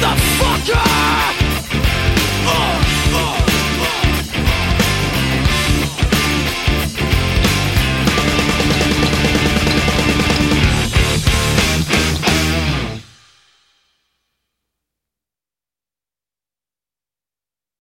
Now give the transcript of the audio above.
The fucker.